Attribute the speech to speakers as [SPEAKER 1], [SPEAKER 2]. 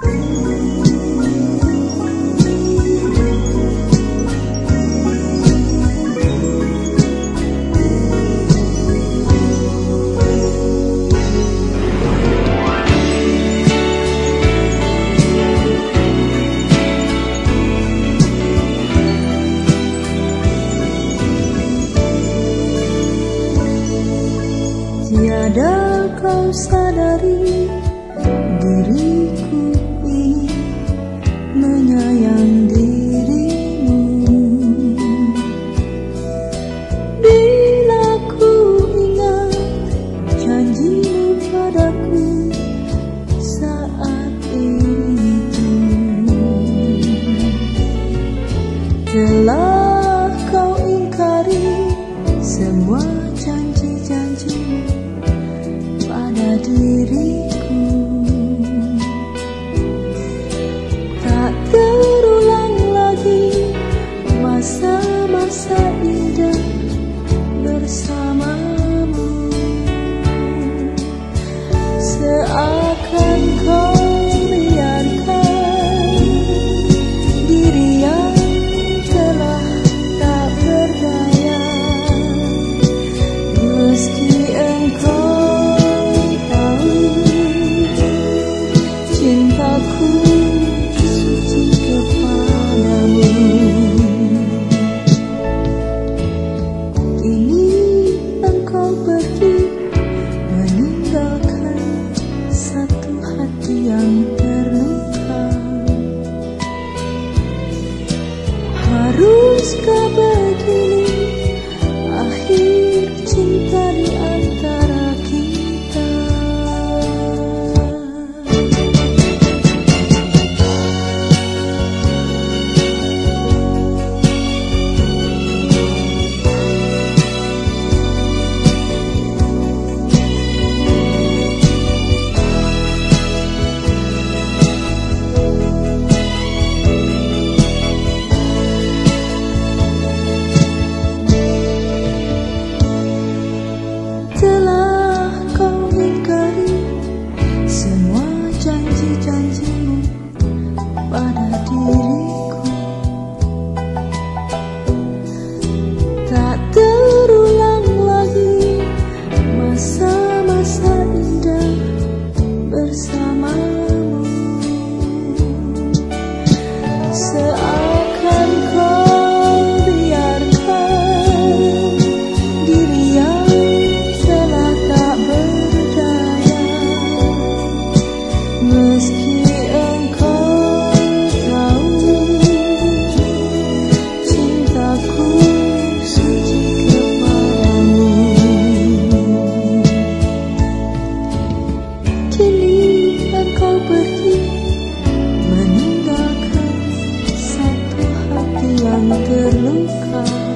[SPEAKER 1] Tiada kau sadari Telah kau ingkari semua janji-janjimu pada diriku Cứ terluka.